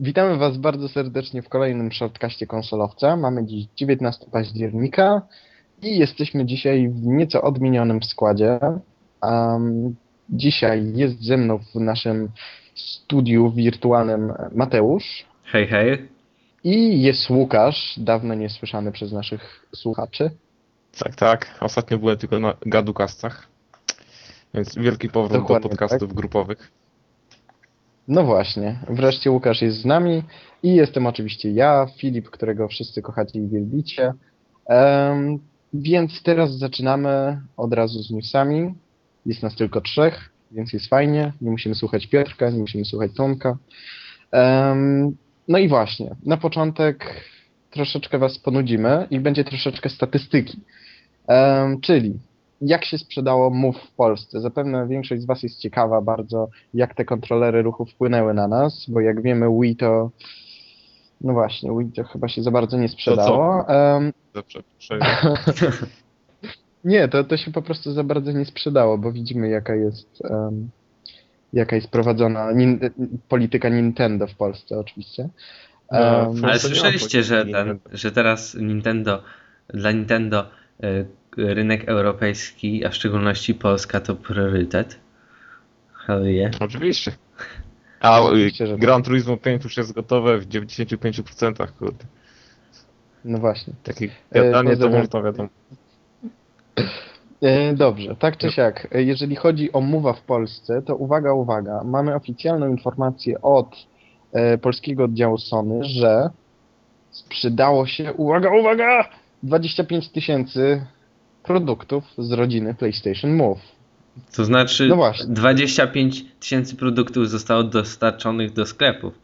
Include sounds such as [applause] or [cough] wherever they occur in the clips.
Witamy Was bardzo serdecznie w kolejnym shortcaście konsolowca. Mamy dziś 19 października i jesteśmy dzisiaj w nieco odmienionym składzie. Um, dzisiaj jest ze mną w naszym studiu wirtualnym Mateusz Hej, hej. i jest Łukasz, dawno niesłyszany przez naszych słuchaczy. Tak, tak. Ostatnio byłem tylko na gadukastach. Więc wielki powrót Dokładnie do podcastów grupowych. No właśnie, wreszcie Łukasz jest z nami i jestem oczywiście ja, Filip, którego wszyscy kochacie i wielbicie. Em, więc teraz zaczynamy od razu z newsami. Jest nas tylko trzech, więc jest fajnie. Nie musimy słuchać Piotrka, nie musimy słuchać Tomka. Em, no i właśnie, na początek troszeczkę was ponudzimy i będzie troszeczkę statystyki. Em, czyli jak się sprzedało Move w Polsce. Zapewne większość z Was jest ciekawa bardzo, jak te kontrolery ruchu wpłynęły na nas, bo jak wiemy Wii to... No właśnie, Wii to chyba się za bardzo nie sprzedało. Dobrze, [laughs] nie, to, to się po prostu za bardzo nie sprzedało, bo widzimy jaka jest... em, jaka jest prowadzona nin, polityka Nintendo w Polsce oczywiście. No, Ale słyszeliście, że, ten, że teraz Nintendo, dla Nintendo y, rynek europejski, a w szczególności Polska to priorytet? Hell yeah. Oczywiście. [laughs] A y, Oczywiście, że tak. Gran Turismo 5 już jest gotowe w 95%, kurde. no właśnie. Takie E, gadanie to pozdrawiam. można wiadomo. E, Dobrze, tak czy siak, e, jeżeli chodzi o Mowa w Polsce, to uwaga, uwaga, mamy oficjalną informację od e, polskiego oddziału Sony, że sprzedało się, uwaga, uwaga, 25 tysięcy produktów z rodziny PlayStation Move. To znaczy No właśnie. 25 tysięcy produktów zostało dostarczonych do sklepów.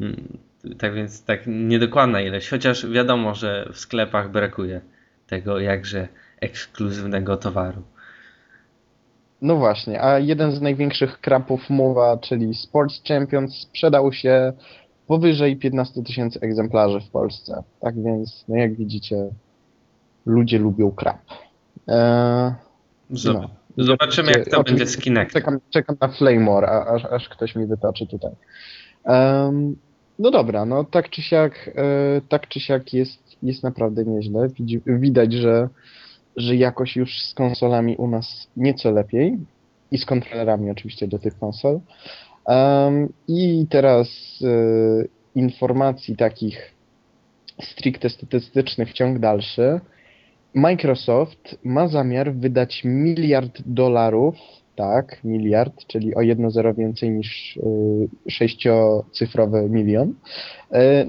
Mm, Tak więc tak niedokładna ilość, chociaż wiadomo, że w sklepach brakuje tego jakże ekskluzywnego towaru. No właśnie, a jeden z największych krapów Mowa, czyli Sports Champions, sprzedał się powyżej 15 tysięcy egzemplarzy w Polsce. Tak więc, no jak widzicie, ludzie lubią krap. Eee, No. Zobaczymy jak to będzie z Kinectem. Czekam, czekam na Flamor, aż, aż ktoś mi wytoczy tutaj. Em, no dobra, no tak czy siak, e, tak czy siak jest, jest naprawdę nieźle. Widać, że, że jakoś już z konsolami u nas nieco lepiej i z kontrolerami oczywiście do tych konsol. Em, I teraz e, informacji takich stricte statystycznych ciąg dalszy. Microsoft ma zamiar wydać miliard dolarów, tak, miliard, czyli o jedno zero więcej niż y, sześciocyfrowy milion, y,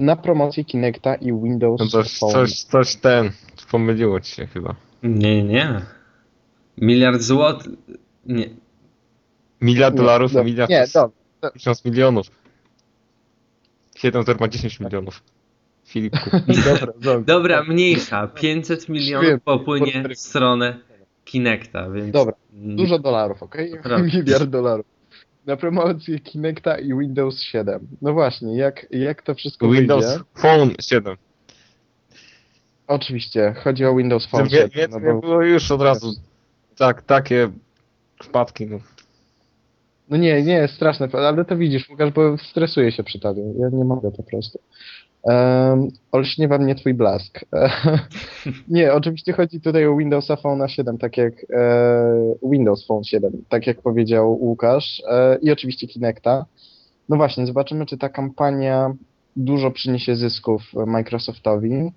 na promocję Kinecta i Windows No coś, Phone. coś, coś ten. Pomyliło ci się chyba. Nie, nie. Miliard złotych. Nie. Miliard Nie, dolarów, do- a miliard Nie, to dobra. tysiąc milionów. 7 zero ma 10 milionów. Filipku. [laughs] Dobra, dobra. Dobra, mniejsza. 500 milionów Wiem, popłynie w stronę Kinecta, więc. Dobra, mm, Dużo dolarów, okej? Prawda. [laughs] Miliard dolarów. Na promocję Kinecta i Windows 7. No właśnie, jak, jak to wszystko Windows wyjdzie? Phone 7. Oczywiście, chodzi o Windows Phone Wie- 7. Więc No nie bo, było już od razu tak, takie przypadki. No. no nie, nie, straszne, ale to widzisz, Łukasz, bo stresuję się przy tobie. Ja nie mogę po prostu. Um, olśniewa mnie twój blask. [laughs] nie, oczywiście chodzi tutaj o Windowsa Phone 7, tak jak e, Windows Phone 7, tak jak powiedział Łukasz. E, I oczywiście Kinecta. No właśnie, zobaczymy, czy ta kampania dużo przyniesie zysków Microsoftowi.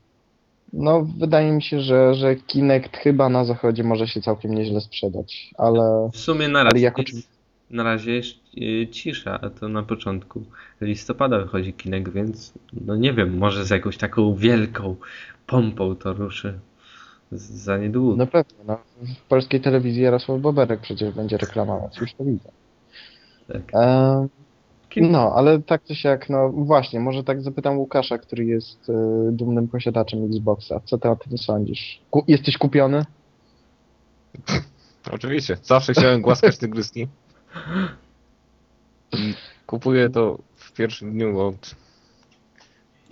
No, wydaje mi się, że, że Kinect chyba na zachodzie może się całkiem nieźle sprzedać, ale, W sumie na ale razie, jak jest, oczywiście. na razie cisza, a to na początku listopada wychodzi Kinect, więc no nie wiem, może z jakąś taką wielką pompą to ruszy za niedługo. No pewnie, no. W polskiej telewizji Jarosław Boberek przecież będzie reklamować, już to widzę. Tak. Kim- no, ale tak czy siak, no właśnie, może tak zapytam Łukasza, który jest e, dumnym posiadaczem Xboxa. Co ty o tym sądzisz? Ku jesteś kupiony? [laughs] Oczywiście. Zawsze chciałem głaskać tygryski. [laughs] I kupuję to w pierwszym dniu od...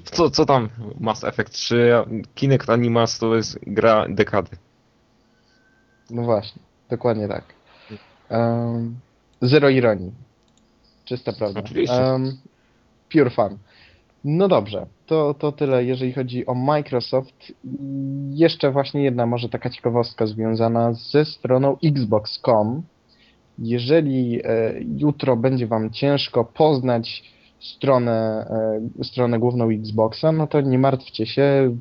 Co, co tam Mass Effect 3, a Kinect Animas to jest gra dekady. No właśnie, dokładnie tak. Ehm, zero ironii. Czysta prawda. Oczywiście. Em, pure fun. No dobrze, to, to tyle, jeżeli chodzi o Microsoft. Jeszcze właśnie jedna może taka ciekawostka związana ze stroną Xbox.com. Jeżeli e, jutro będzie Wam ciężko poznać stronę, e, stronę główną Xboxa, no to nie martwcie się,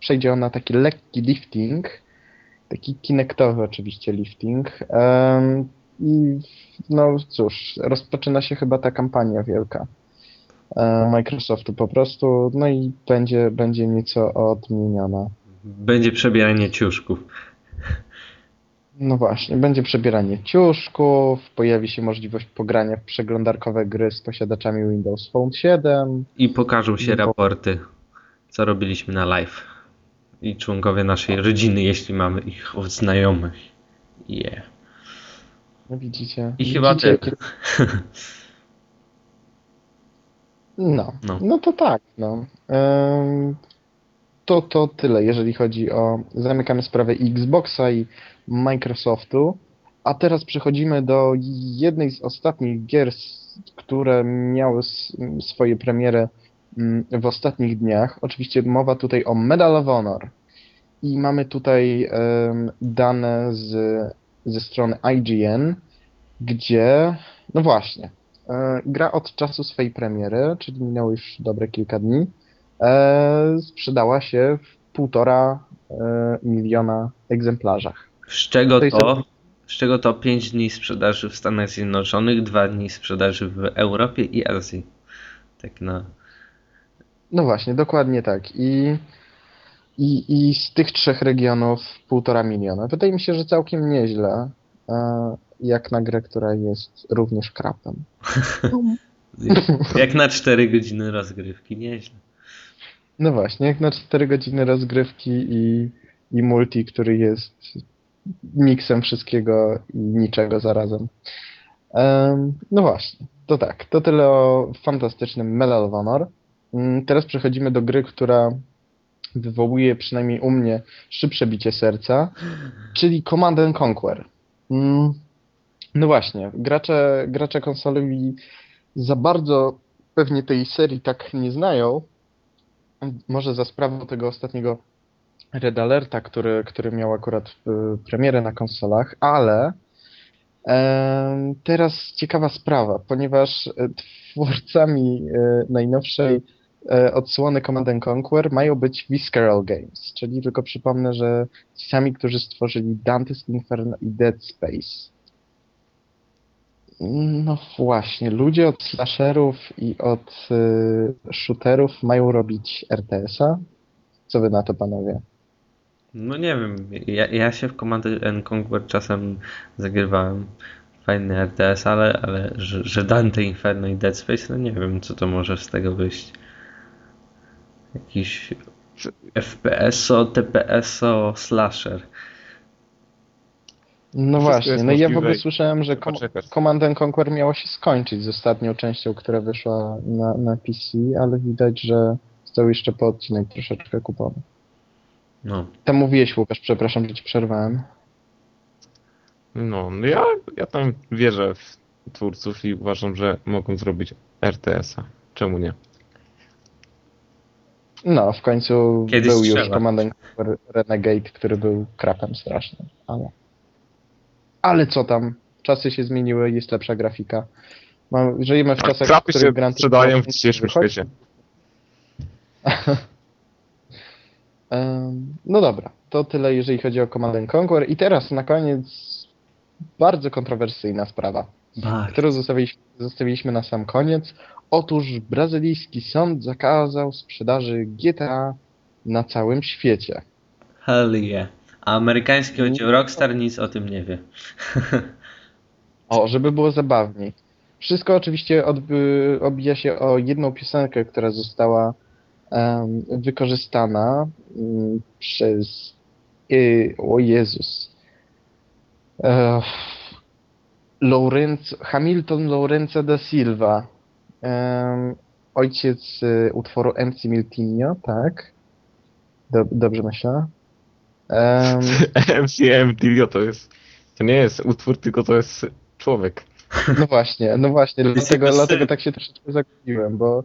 przejdzie ona taki lekki lifting, taki kinektowy oczywiście lifting. I no cóż, rozpoczyna się chyba ta kampania wielka Microsoftu po prostu, no i będzie, będzie nieco odmieniona. Będzie przebieranie ciuszków. No właśnie, będzie przebieranie ciuszków, pojawi się możliwość pogrania w przeglądarkowe gry z posiadaczami Windows Phone 7. I pokażą się raporty, co robiliśmy na live. I członkowie naszej rodziny, jeśli mamy ich od znajomych. Yeah. No widzicie? I chyba tyle. No, No. no. to tak, no. Em, to, to tyle, jeżeli chodzi o... Zamykamy sprawę Xboxa i Microsoftu. A teraz przechodzimy do jednej z ostatnich gier, które miały swoje premiery mm, w ostatnich dniach. Oczywiście mowa tutaj o Medal of Honor. I mamy tutaj dane z, ze strony IGN, gdzie, no właśnie, E, gra od czasu swojej premiery, czyli minęło już dobre kilka dni, sprzedała się w półtora e, miliona egzemplarzach. Z czego to? Z czego to 5 dni sprzedaży w Stanach Zjednoczonych, 2 dni sprzedaży w Europie i Azji. Tak na. No właśnie, dokładnie tak. I, i, I z tych trzech regionów półtora miliona. Wydaje mi się, że całkiem nieźle, e, jak na grę, która jest również krapem. [laughs] Jak na 4 godziny rozgrywki, nieźle. No właśnie, jak na 4 godziny rozgrywki i, i multi, który jest miksem wszystkiego i niczego zarazem. Em, no właśnie, to tak, to tyle o fantastycznym Medal of Honor. Mm, Teraz przechodzimy do gry, która wywołuje przynajmniej u mnie szybsze bicie serca, czyli Command and Conquer. Mm, No właśnie, gracze, gracze konsolowi za bardzo pewnie tej serii tak nie znają, może za sprawą tego ostatniego Red Alerta, który, który miał akurat y, premierę na konsolach, ale teraz ciekawa sprawa, ponieważ e, twórcami e, najnowszej odsłony Command and Conquer mają być Visceral Games, czyli tylko przypomnę, że ci sami, którzy stworzyli Dante's Inferno i Dead Space. No właśnie, ludzie od slasherów i od y, shooterów mają robić RTS-a? Co wy na to panowie? No nie wiem, ja, ja się w Command and Conquer czasem zagrywałem. Fajny RTS, ale, ale że, że Dante Inferno i Dead Space, no nie wiem, co to może z tego wyjść. Jakiś FPS-o, TPS-o, slasher. No właśnie, no i ja w ogóle słyszałem, że Com. Command and Conquer miało się skończyć z ostatnią częścią, która wyszła na, na PC, ale widać, że został jeszcze po odcinek troszeczkę kupiony. No. Tam mówiłeś, Łukasz, przepraszam, że ci przerwałem. No, no ja, ja tam wierzę w twórców i uważam, że mogą zrobić RTS-a. Czemu nie? No, w końcu Kiedyś był już trzeba. Command and Conquer Renegade, który był krapem strasznym, ale... Ale co tam? Czasy się zmieniły, jest lepsza grafika. Mam, żyjemy w czasach, w których się Gran sprzedają w dzisiejszym wychodzi. [laughs] świecie. No dobra, to tyle jeżeli chodzi o Command and Conquer. I teraz na koniec bardzo kontrowersyjna sprawa, Bardzo. którą zostawiliśmy, zostawiliśmy na sam koniec. Otóż brazylijski sąd zakazał sprzedaży GTA na całym świecie. Hell yeah. A amerykański oddział Rockstar nic o tym nie wie. [laughs] O, żeby było zabawniej. Wszystko oczywiście odby, obija się o jedną piosenkę, która została em, wykorzystana mm, przez. y, o Jezus. E, Hamilton Lorenzo da Silva. Ojciec y, utworu MC Miltinho, tak? Dob- dobrze myślę. Em, [laughs] MCM Dilio to jest. To nie jest utwór, tylko to jest człowiek. [laughs] No właśnie, no właśnie, dlatego, dlatego tak się troszeczkę zagubiłem, bo,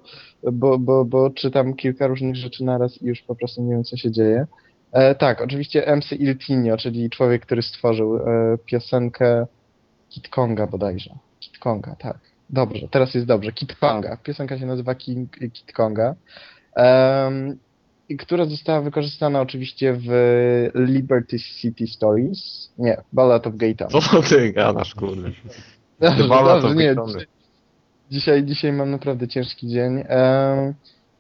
bo, bo, bo czytam kilka różnych rzeczy naraz i już po prostu nie wiem, co się dzieje. E, tak, oczywiście MC Iltinio, czyli człowiek, który stworzył e, piosenkę Kit Konga bodajże. Kit Konga, tak. Dobrze, teraz jest dobrze. Kit Konga. Piosenka się nazywa King, Kit Konga. I która została wykorzystana oczywiście w Liberty City Stories. Nie, Ballad of Gay Town. Co ty gadasz, kurde? Dobrze, Ballad dobrze, of nie, dzisiaj, dzisiaj, mam naprawdę ciężki dzień. Em,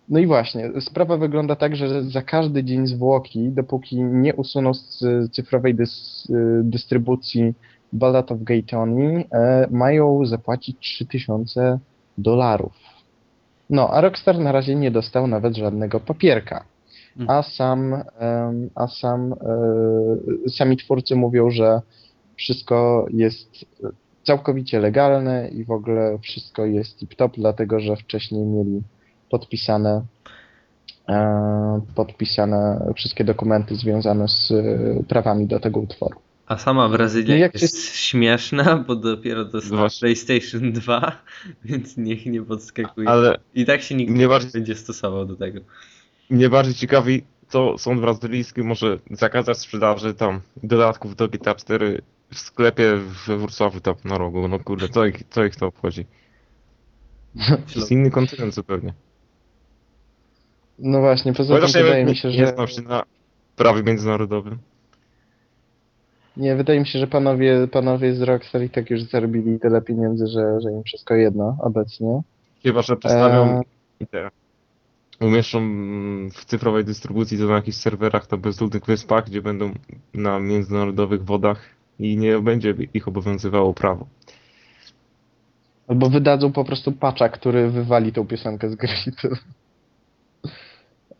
No i właśnie, sprawa wygląda tak, że za każdy dzień zwłoki, dopóki nie usuną z cyfrowej dys, dystrybucji Ballad of Gay Tony, e, mają zapłacić 3000 dolarów. No, a Rockstar na razie nie dostał nawet żadnego papierka. A sam, a sam, e, sami twórcy mówią, że wszystko jest całkowicie legalne i w ogóle wszystko jest tip-top, dlatego że wcześniej mieli podpisane e, podpisane wszystkie dokumenty związane z e, prawami do tego utworu. A sama Brazylia No jak jest śmieszna, bo dopiero dostała Właśnie. PlayStation 2, [laughs] więc niech nie podskakuje. Ale I tak się nikt nie bardziej- będzie stosował do tego. Mnie bardziej ciekawi, to sąd brazylijski może zakazać sprzedaży tam dodatków do GTA 4 w sklepie we Wrocławiu tam na rogu. No kurde, co ich, co ich to obchodzi? To jest inny kontynent zupełnie. No właśnie, poza tym Chociaż nie, wydaje nie, mi się, nie że znam się na prawie międzynarodowym. nie, wydaje mi się, że panowie, panowie z Rockstar i tak już zarobili tyle pieniędzy, że, że im wszystko jedno obecnie. Chyba, że przedstawią Eee. i te umieszczą mm, w cyfrowej dystrybucji to na jakichś serwerach to bezludnych wyspach, gdzie będą na międzynarodowych wodach i nie będzie ich obowiązywało prawo. Albo wydadzą po prostu patcha, który wywali tą piosenkę z gry. [laughs]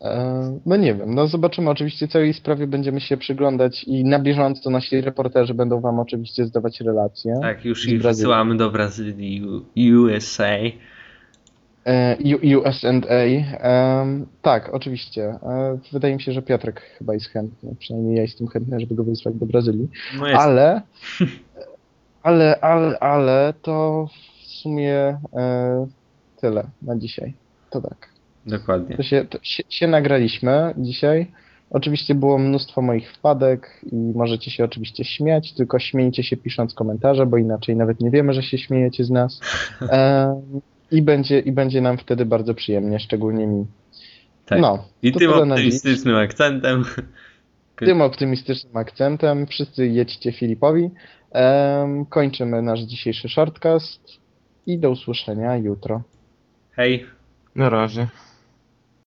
E, No nie wiem, no zobaczymy. Oczywiście całej sprawie będziemy się przyglądać i na bieżąco nasi reporterzy będą wam oczywiście zdawać relacje. Tak, już ich wysyłamy do Brazylii, USA. E, USA. Tak, oczywiście. E, wydaje mi się, że Piotrek chyba jest chętny. Przynajmniej ja jestem chętny, żeby go wysłać do Brazylii. No Ale, [laughs] ale, ale, ale to w sumie e, tyle na dzisiaj. To tak. dokładnie. To się, to się, się nagraliśmy dzisiaj. Oczywiście było mnóstwo moich wpadek i możecie się oczywiście śmiać, tylko śmiejcie się pisząc komentarze, bo inaczej nawet nie wiemy, że się śmiejecie z nas. [laughs] I będzie, I będzie nam wtedy bardzo przyjemnie, szczególnie mi. Tak. No, I tym optymistycznym akcentem. Tym optymistycznym akcentem wszyscy jedźcie Filipowi. Em, kończymy nasz dzisiejszy shortcast i do usłyszenia jutro. Hej. Na razie.